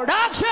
گھوڑا چھ